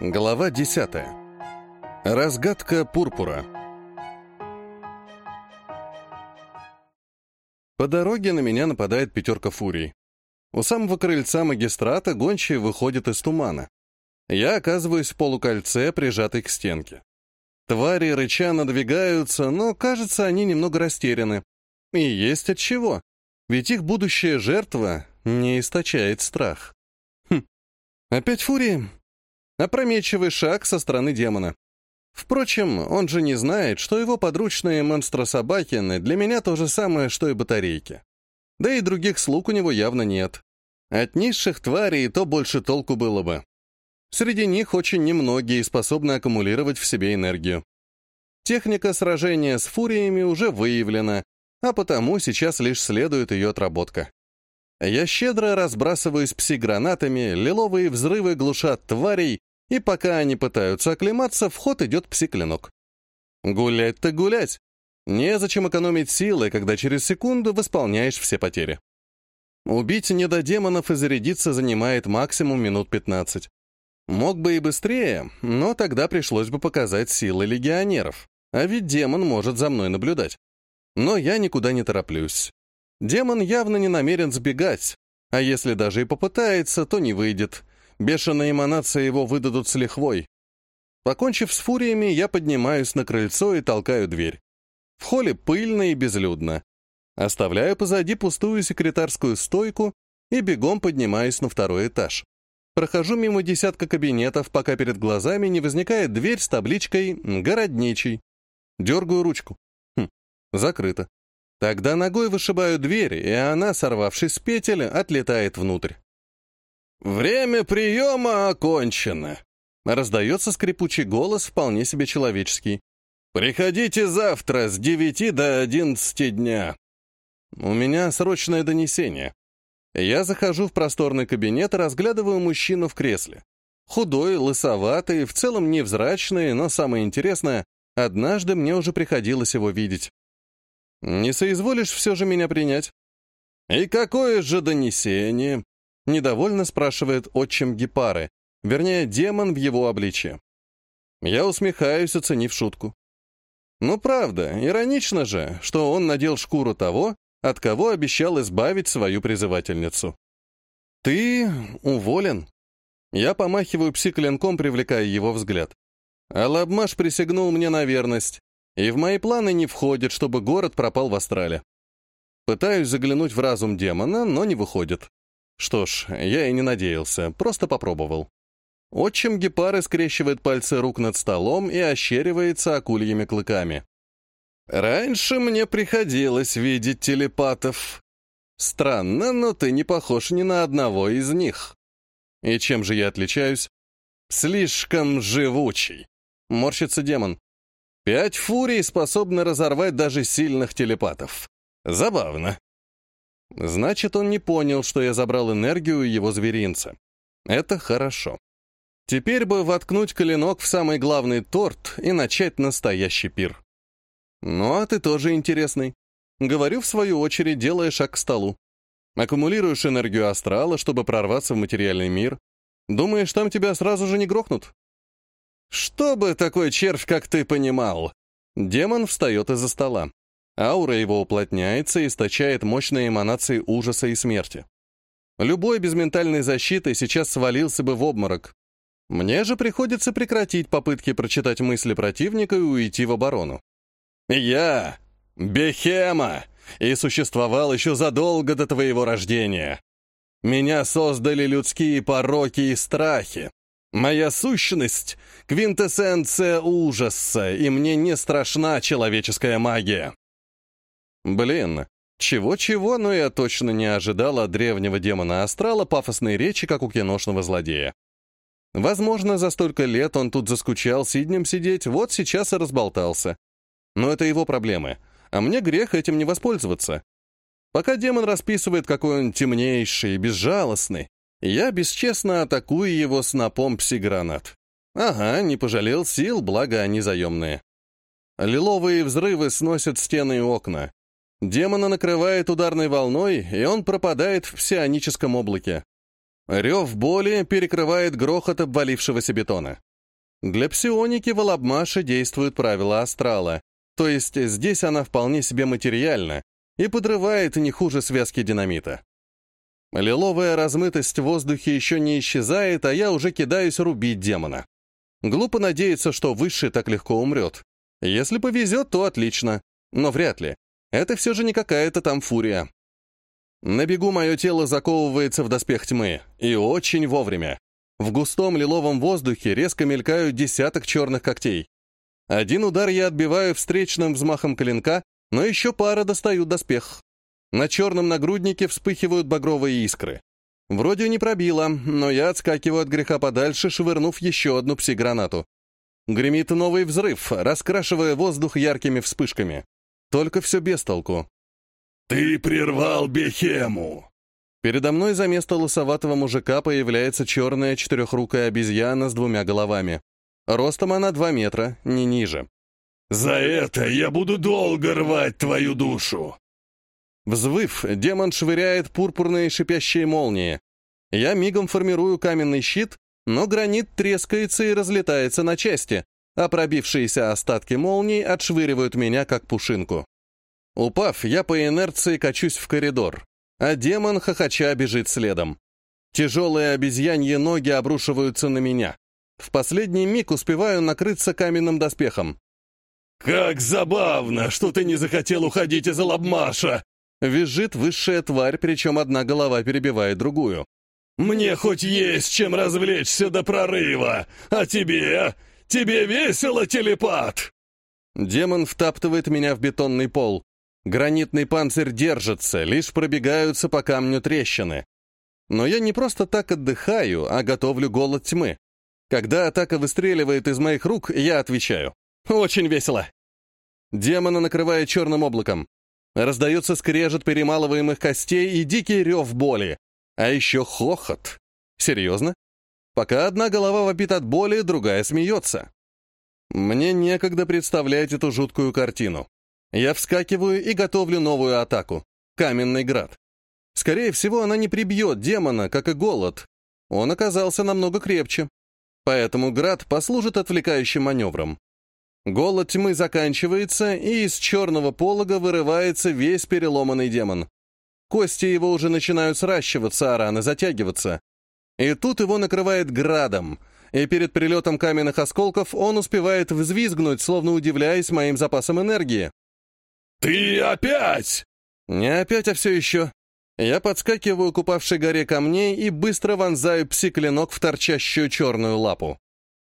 Глава 10. Разгадка пурпура. По дороге на меня нападает пятерка фурий. У самого крыльца магистрата гончие выходят из тумана. Я оказываюсь в полукольце, прижатый к стенке. Твари рыча надвигаются, но, кажется, они немного растеряны. И есть от чего. Ведь их будущая жертва не источает страх. Хм. Опять фурии? Опрометчивый шаг со стороны демона. Впрочем, он же не знает, что его подручные монстрособакины для меня то же самое, что и батарейки. Да и других слуг у него явно нет. От низших тварей то больше толку было бы. Среди них очень немногие способны аккумулировать в себе энергию. Техника сражения с фуриями уже выявлена, а потому сейчас лишь следует ее отработка. Я щедро разбрасываюсь пси-гранатами, лиловые взрывы глушат тварей, и пока они пытаются оклематься, в ход идет псиклинок. Гулять-то гулять. Незачем экономить силы, когда через секунду восполняешь все потери. Убить недодемонов и зарядиться занимает максимум минут 15. Мог бы и быстрее, но тогда пришлось бы показать силы легионеров. А ведь демон может за мной наблюдать. Но я никуда не тороплюсь. Демон явно не намерен сбегать, а если даже и попытается, то не выйдет. Бешеные эманации его выдадут с лихвой. Покончив с фуриями, я поднимаюсь на крыльцо и толкаю дверь. В холле пыльно и безлюдно. Оставляю позади пустую секретарскую стойку и бегом поднимаюсь на второй этаж. Прохожу мимо десятка кабинетов, пока перед глазами не возникает дверь с табличкой «Городничий». Дергаю ручку. Хм, закрыто. Тогда ногой вышибаю дверь, и она, сорвавшись с петель, отлетает внутрь. «Время приема окончено!» Раздается скрипучий голос, вполне себе человеческий. «Приходите завтра с девяти до одиннадцати дня». У меня срочное донесение. Я захожу в просторный кабинет и разглядываю мужчину в кресле. Худой, лысоватый, в целом невзрачный, но самое интересное, однажды мне уже приходилось его видеть. Не соизволишь все же меня принять? И какое же донесение? Недовольно спрашивает отчим Гепары, вернее, демон в его обличье. Я усмехаюсь, оценив шутку. Ну правда, иронично же, что он надел шкуру того, от кого обещал избавить свою призывательницу. «Ты уволен?» Я помахиваю пси-клинком, привлекая его взгляд. А Лабмаш присягнул мне на верность, и в мои планы не входит, чтобы город пропал в астрале. Пытаюсь заглянуть в разум демона, но не выходит. Что ж, я и не надеялся, просто попробовал. Отчим Гепары скрещивает пальцы рук над столом и ощеривается акульями клыками. «Раньше мне приходилось видеть телепатов. Странно, но ты не похож ни на одного из них. И чем же я отличаюсь? Слишком живучий. Морщится демон. Пять фурий способны разорвать даже сильных телепатов. Забавно. Значит, он не понял, что я забрал энергию его зверинца. Это хорошо. Теперь бы воткнуть коленок в самый главный торт и начать настоящий пир. Ну, а ты тоже интересный. Говорю, в свою очередь, делая шаг к столу. Аккумулируешь энергию астрала, чтобы прорваться в материальный мир. Думаешь, там тебя сразу же не грохнут? Чтобы такой червь, как ты, понимал. Демон встает из-за стола. Аура его уплотняется и источает мощные эманации ужаса и смерти. Любой без ментальной защиты сейчас свалился бы в обморок. Мне же приходится прекратить попытки прочитать мысли противника и уйти в оборону. «Я — Бехема, и существовал еще задолго до твоего рождения. Меня создали людские пороки и страхи. Моя сущность — квинтэссенция ужаса, и мне не страшна человеческая магия. Блин, чего-чего, но я точно не ожидал от древнего демона Астрала пафосной речи, как у киношного злодея. Возможно, за столько лет он тут заскучал сиднем сидеть, вот сейчас и разболтался. Но это его проблемы, а мне грех этим не воспользоваться. Пока демон расписывает, какой он темнейший и безжалостный, я бесчестно атакую его снопом пси-гранат. Ага, не пожалел сил, благо они заемные. Лиловые взрывы сносят стены и окна. Демона накрывает ударной волной, и он пропадает в псионическом облаке. Рев боли перекрывает грохот обвалившегося бетона. Для псионики в Алабмаше действуют правила астрала, то есть здесь она вполне себе материальна и подрывает не хуже связки динамита. Лиловая размытость в воздухе еще не исчезает, а я уже кидаюсь рубить демона. Глупо надеяться, что Высший так легко умрет. Если повезет, то отлично, но вряд ли. Это все же не какая-то там фурия. На бегу мое тело заковывается в доспех тьмы, и очень вовремя. В густом лиловом воздухе резко мелькают десяток черных когтей. Один удар я отбиваю встречным взмахом клинка, но еще пара достают доспех. На черном нагруднике вспыхивают багровые искры. Вроде не пробило, но я отскакиваю от греха подальше, швырнув еще одну пси-гранату. Гремит новый взрыв, раскрашивая воздух яркими вспышками. Только все без толку. «Ты прервал Бехему!» Передо мной за место лысоватого мужика появляется черная четырехрукая обезьяна с двумя головами. Ростом она два метра, не ниже. «За это я буду долго рвать твою душу!» Взвыв, демон швыряет пурпурные шипящие молнии. Я мигом формирую каменный щит, но гранит трескается и разлетается на части, а пробившиеся остатки молний отшвыривают меня, как пушинку. Упав, я по инерции качусь в коридор а демон хохоча бежит следом. Тяжелые обезьяньи ноги обрушиваются на меня. В последний миг успеваю накрыться каменным доспехом. «Как забавно, что ты не захотел уходить из Алабмаша!» Визжит высшая тварь, причем одна голова перебивает другую. «Мне хоть есть чем развлечься до прорыва, а тебе? Тебе весело, телепат?» Демон втаптывает меня в бетонный пол. Гранитный панцирь держится, лишь пробегаются по камню трещины. Но я не просто так отдыхаю, а готовлю голод тьмы. Когда атака выстреливает из моих рук, я отвечаю. Очень весело. Демона накрывает черным облаком. Раздается скрежет перемалываемых костей и дикий рев боли. А еще хохот. Серьезно? Пока одна голова вопит от боли, другая смеется. Мне некогда представлять эту жуткую картину. Я вскакиваю и готовлю новую атаку. Каменный град. Скорее всего, она не прибьет демона, как и голод. Он оказался намного крепче. Поэтому град послужит отвлекающим маневром. Голод тьмы заканчивается, и из черного полога вырывается весь переломанный демон. Кости его уже начинают сращиваться, а раны затягиваться. И тут его накрывает градом, и перед прилетом каменных осколков он успевает взвизгнуть, словно удивляясь моим запасам энергии. «Ты опять!» «Не опять, а все еще». Я подскакиваю к упавшей горе камней и быстро вонзаю пси-клинок в торчащую черную лапу.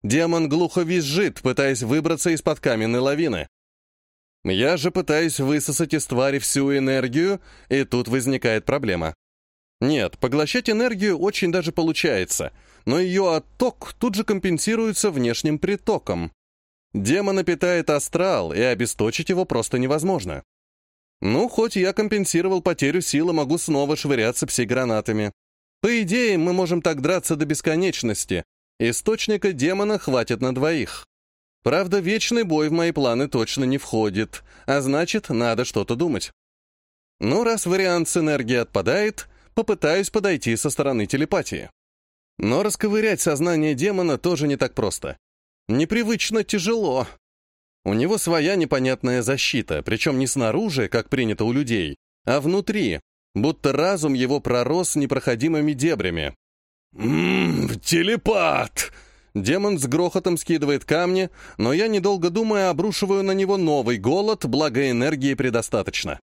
Демон глухо визжит, пытаясь выбраться из-под каменной лавины. Я же пытаюсь высосать из твари всю энергию, и тут возникает проблема. Нет, поглощать энергию очень даже получается, но ее отток тут же компенсируется внешним притоком. Демона питает астрал, и обесточить его просто невозможно. Ну, хоть я компенсировал потерю силы, могу снова швыряться пси-гранатами. По идее, мы можем так драться до бесконечности. Источника демона хватит на двоих. Правда, вечный бой в мои планы точно не входит, а значит, надо что-то думать. Ну, раз вариант с энергией отпадает, попытаюсь подойти со стороны телепатии. Но расковырять сознание демона тоже не так просто. Непривычно тяжело. У него своя непонятная защита, причем не снаружи, как принято у людей, а внутри, будто разум его пророс непроходимыми дебрями. «Ммм, телепат!» Демон с грохотом скидывает камни, но я, недолго думая, обрушиваю на него новый голод, благо энергии предостаточно.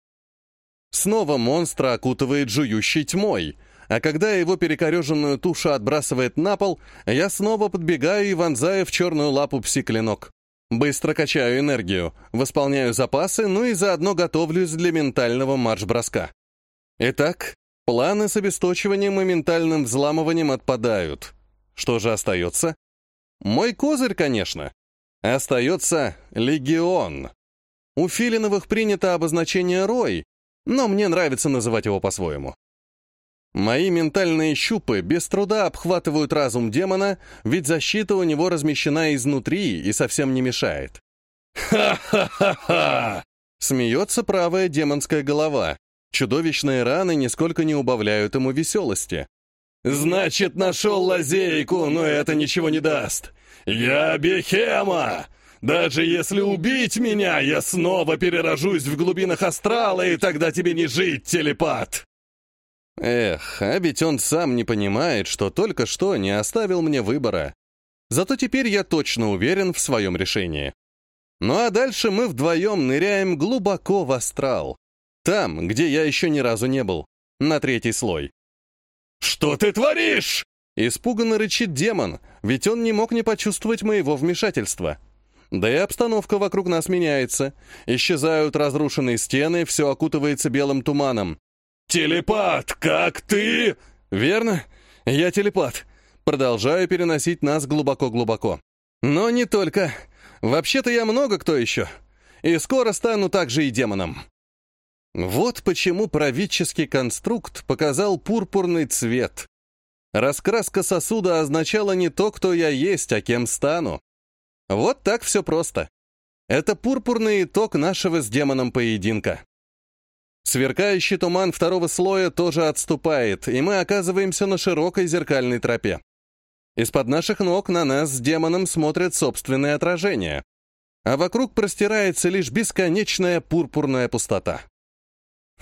Снова монстра окутывает жующей тьмой — а когда его перекореженную тушу отбрасывает на пол, я снова подбегаю и вонзаю в черную лапу пси-клинок. Быстро качаю энергию, восполняю запасы, ну и заодно готовлюсь для ментального марш-броска. Итак, планы с обесточиванием и ментальным взламыванием отпадают. Что же остается? Мой козырь, конечно. Остается легион. У Филиновых принято обозначение «рой», но мне нравится называть его по-своему. Мои ментальные щупы без труда обхватывают разум демона, ведь защита у него размещена изнутри и совсем не мешает. «Ха-ха-ха-ха!» Смеется правая демонская голова. Чудовищные раны нисколько не убавляют ему веселости. Значит, нашел лазейку, но это ничего не даст. Я Бехема! Даже если убить меня, я снова перерожусь в глубинах астрала, и тогда тебе не жить, телепат!» Эх, а ведь он сам не понимает, что только что не оставил мне выбора. Зато теперь я точно уверен в своем решении. Ну а дальше мы вдвоем ныряем глубоко в астрал. Там, где я еще ни разу не был. На третий слой. «Что ты творишь?» Испуганно рычит демон, ведь он не мог не почувствовать моего вмешательства. Да и обстановка вокруг нас меняется. Исчезают разрушенные стены, все окутывается белым туманом. «Телепат, как ты?» «Верно, я телепат. Продолжаю переносить нас глубоко-глубоко. Но не только. Вообще-то я много кто еще. И скоро стану также и демоном». Вот почему правительский конструкт показал пурпурный цвет. Раскраска сосуда означала не то, кто я есть, а кем стану. Вот так все просто. Это пурпурный итог нашего с демоном поединка. Сверкающий туман второго слоя тоже отступает, и мы оказываемся на широкой зеркальной тропе. Из-под наших ног на нас с демоном смотрят собственные отражения, а вокруг простирается лишь бесконечная пурпурная пустота.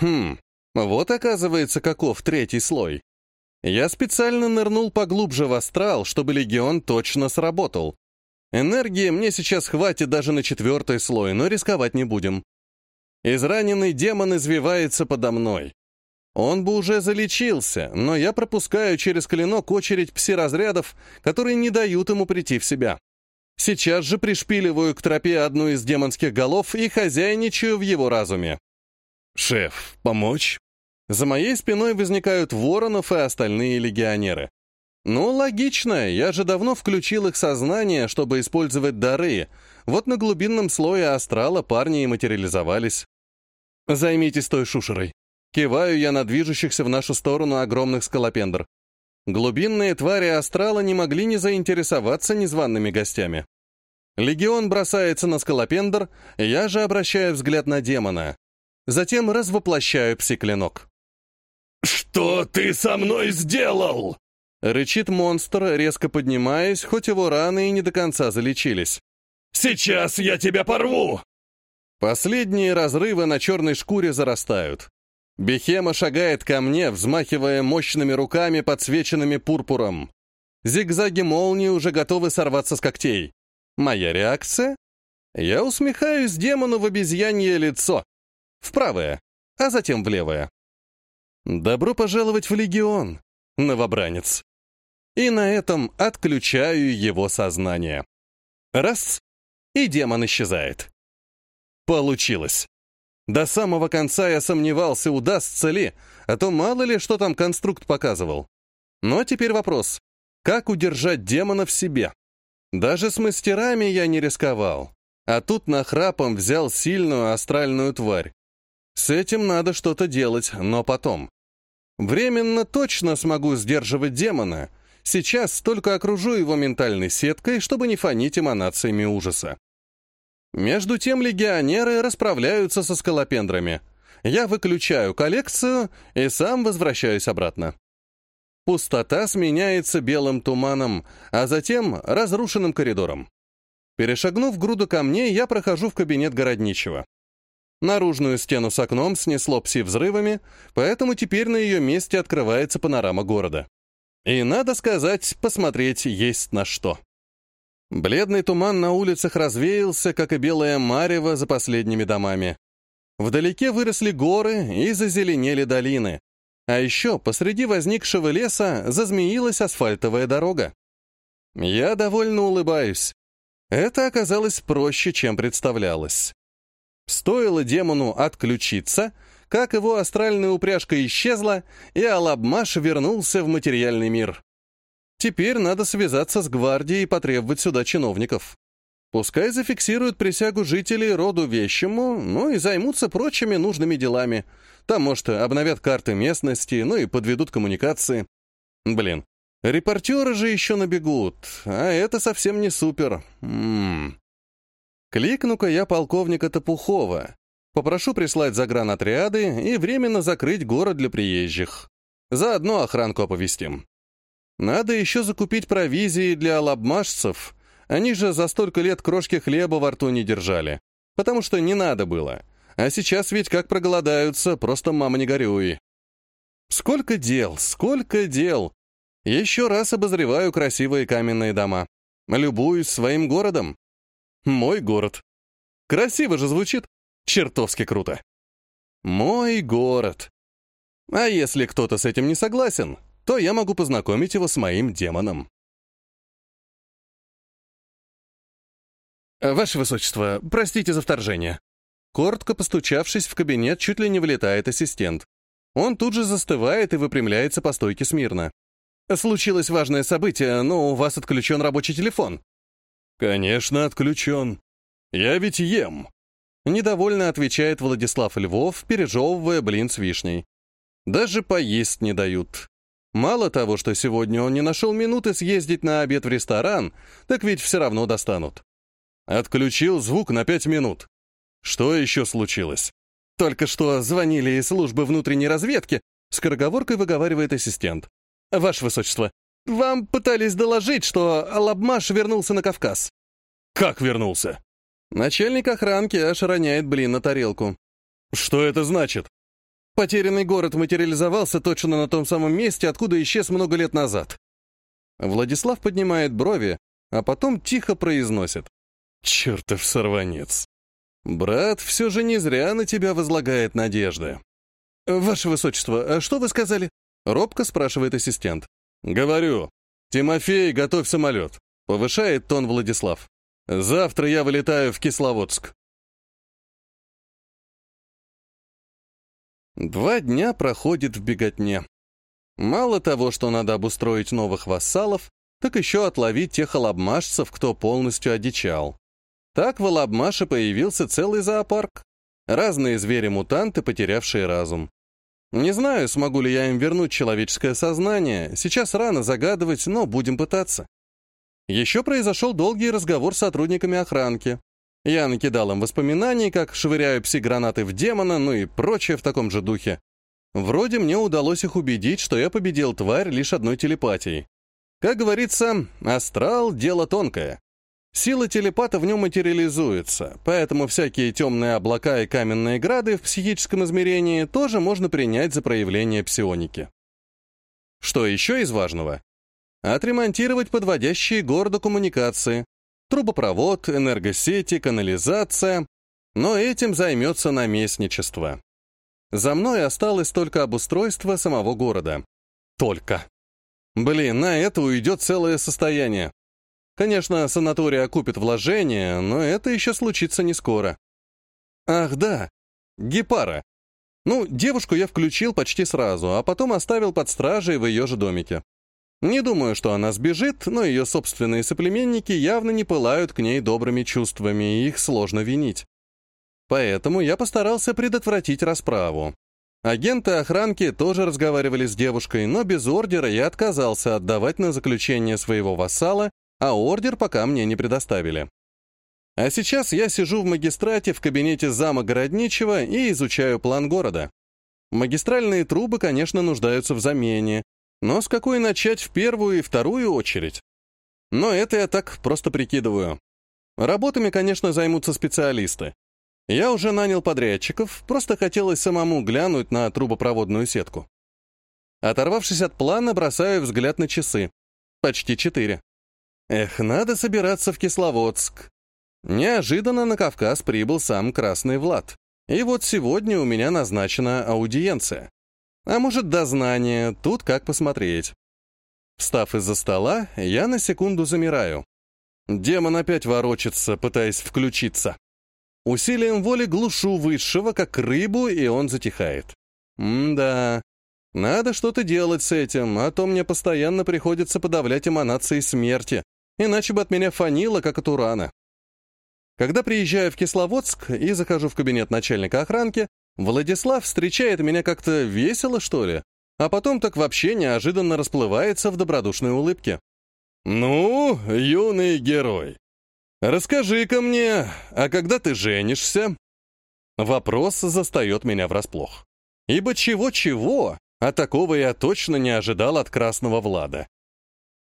Хм, вот оказывается, каков третий слой. Я специально нырнул поглубже в астрал, чтобы легион точно сработал. Энергии мне сейчас хватит даже на четвертый слой, но рисковать не будем. Израненный демон извивается подо мной. Он бы уже залечился, но я пропускаю через клинок очередь пси-разрядов, которые не дают ему прийти в себя. Сейчас же пришпиливаю к тропе одну из демонских голов и хозяйничаю в его разуме. «Шеф, помочь?» За моей спиной возникают Воронов и остальные легионеры. Ну, логично, я же давно включил их сознание, чтобы использовать дары. Вот на глубинном слое астрала парни и материализовались. Займитесь той шушерой. Киваю я на движущихся в нашу сторону огромных скалопендр. Глубинные твари астрала не могли не заинтересоваться незваными гостями. Легион бросается на скалопендр, я же обращаю взгляд на демона. Затем развоплощаю псиклинок. «Что ты со мной сделал?» Рычит монстр, резко поднимаясь, хоть его раны и не до конца залечились. «Сейчас я тебя порву!» Последние разрывы на черной шкуре зарастают. Бехема шагает ко мне, взмахивая мощными руками, подсвеченными пурпуром. Зигзаги молнии уже готовы сорваться с когтей. Моя реакция? Я усмехаюсь демону в обезьянье лицо. В правое, а затем в левое. Добро пожаловать в Легион, новобранец. И на этом отключаю его сознание. Раз, и демон исчезает. Получилось. До самого конца я сомневался, удастся ли, а то мало ли, что там конструкт показывал. Но теперь вопрос, как удержать демона в себе? Даже с мастерами я не рисковал, а тут нахрапом взял сильную астральную тварь. С этим надо что-то делать, но потом. Временно точно смогу сдерживать демона. Сейчас только окружу его ментальной сеткой, чтобы не фонить эманациями ужаса. Между тем легионеры расправляются со скалопендрами. Я выключаю коллекцию и сам возвращаюсь обратно. Пустота сменяется белым туманом, а затем разрушенным коридором. Перешагнув груду камней, я прохожу в кабинет городничего. Наружную стену с окном снесло пси-взрывами, поэтому теперь на ее месте открывается панорама города. И, надо сказать, посмотреть есть на что. Бледный туман на улицах развеялся, как и белая марево за последними домами. Вдалеке выросли горы и зазеленели долины. А еще посреди возникшего леса зазмеилась асфальтовая дорога. Я довольно улыбаюсь. Это оказалось проще, чем представлялось. Стоило демону отключиться, как его астральная упряжка исчезла, и Алабмаш вернулся в материальный мир. Теперь надо связаться с гвардией и потребовать сюда чиновников. Пускай зафиксируют присягу жителей роду вещему, ну и займутся прочими нужными делами. Там, может, обновят карты местности, ну и подведут коммуникации. Блин, репортеры же еще набегут, а это совсем не супер. М -м. Кликну-ка я полковника Топухова. Попрошу прислать загранотряды и временно закрыть город для приезжих. Заодно охранку оповестим. Надо еще закупить провизии для лабмашцев. Они же за столько лет крошки хлеба во рту не держали. Потому что не надо было. А сейчас ведь как проголодаются, просто мама не горюй. Сколько дел, сколько дел. Еще раз обозреваю красивые каменные дома. Любуюсь своим городом. Мой город. Красиво же звучит. Чертовски круто. Мой город. А если кто-то с этим не согласен, то я могу познакомить его с моим демоном. «Ваше Высочество, простите за вторжение». Коротко постучавшись в кабинет, чуть ли не влетает ассистент. Он тут же застывает и выпрямляется по стойке смирно. «Случилось важное событие, но у вас отключен рабочий телефон». «Конечно, отключен. Я ведь ем», — недовольно отвечает Владислав Львов, пережевывая блин с вишней. «Даже поесть не дают. Мало того, что сегодня он не нашел минуты съездить на обед в ресторан, так ведь все равно достанут. Отключил звук на пять минут. Что еще случилось? Только что звонили из службы внутренней разведки, скороговоркой выговаривает ассистент. Ваше Высочество, вам пытались доложить, что Алабмаш вернулся на Кавказ. Как вернулся? Начальник охранки аж роняет блин на тарелку. Что это значит? Потерянный город материализовался точно на том самом месте, откуда исчез много лет назад. Владислав поднимает брови, а потом тихо произносит. «Чертов сорванец! Брат все же не зря на тебя возлагает надежды». «Ваше Высочество, а что вы сказали?» — робко спрашивает ассистент. «Говорю. Тимофей, готовь самолет», — повышает тон Владислав. «Завтра я вылетаю в Кисловодск». Два дня проходит в беготне. Мало того, что надо обустроить новых вассалов, так еще отловить тех алабмашцев, кто полностью одичал. Так в Алабмаше появился целый зоопарк. Разные звери-мутанты, потерявшие разум. Не знаю, смогу ли я им вернуть человеческое сознание, сейчас рано загадывать, но будем пытаться. Еще произошел долгий разговор с сотрудниками охранки. Я накидал им воспоминаний, как швыряю пси-гранаты в демона, ну и прочее в таком же духе. Вроде мне удалось их убедить, что я победил тварь лишь одной телепатией. Как говорится, астрал — дело тонкое. Сила телепата в нем материализуется, поэтому всякие темные облака и каменные грады в психическом измерении тоже можно принять за проявление псионики. Что еще из важного? Отремонтировать подводящие города коммуникации, трубопровод, энергосети, канализация. Но этим займется наместничество. За мной осталось только обустройство самого города. Только. Блин, на это уйдет целое состояние. Конечно, санаторий окупит вложения, но это еще случится не скоро. Ах да, Гепара. Ну, девушку я включил почти сразу, а потом оставил под стражей в ее же домике. Не думаю, что она сбежит, но ее собственные соплеменники явно не пылают к ней добрыми чувствами, и их сложно винить. Поэтому я постарался предотвратить расправу. Агенты охранки тоже разговаривали с девушкой, но без ордера я отказался отдавать на заключение своего вассала, а ордер пока мне не предоставили. А сейчас я сижу в магистрате в кабинете зама Городничего и изучаю план города. Магистральные трубы, конечно, нуждаются в замене, но с какой начать в первую и вторую очередь? Но это я так просто прикидываю. Работами, конечно, займутся специалисты. Я уже нанял подрядчиков, просто хотелось самому глянуть на трубопроводную сетку. Оторвавшись от плана, бросаю взгляд на часы. Почти четыре. Эх, надо собираться в Кисловодск. Неожиданно на Кавказ прибыл сам Красный Влад. И вот сегодня у меня назначена аудиенция. А может, дознание, тут как посмотреть. Встав из-за стола, я на секунду замираю. Демон опять ворочается, пытаясь включиться. Усилием воли глушу высшего, как рыбу, и он затихает. М-да, надо что-то делать с этим, а то мне постоянно приходится подавлять эманации смерти, иначе бы от меня фанило, как от урана. Когда приезжаю в Кисловодск и захожу в кабинет начальника охранки, Владислав встречает меня как-то весело, что ли, а потом так вообще неожиданно расплывается в добродушной улыбке. «Ну, юный герой, расскажи-ка мне, а когда ты женишься?» Вопрос застает меня врасплох. Ибо чего-чего, а такого я точно не ожидал от Красного Влада.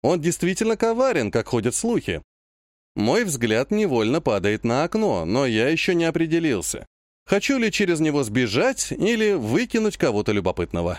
Он действительно коварен, как ходят слухи. Мой взгляд невольно падает на окно, но я еще не определился. Хочу ли через него сбежать или выкинуть кого-то любопытного?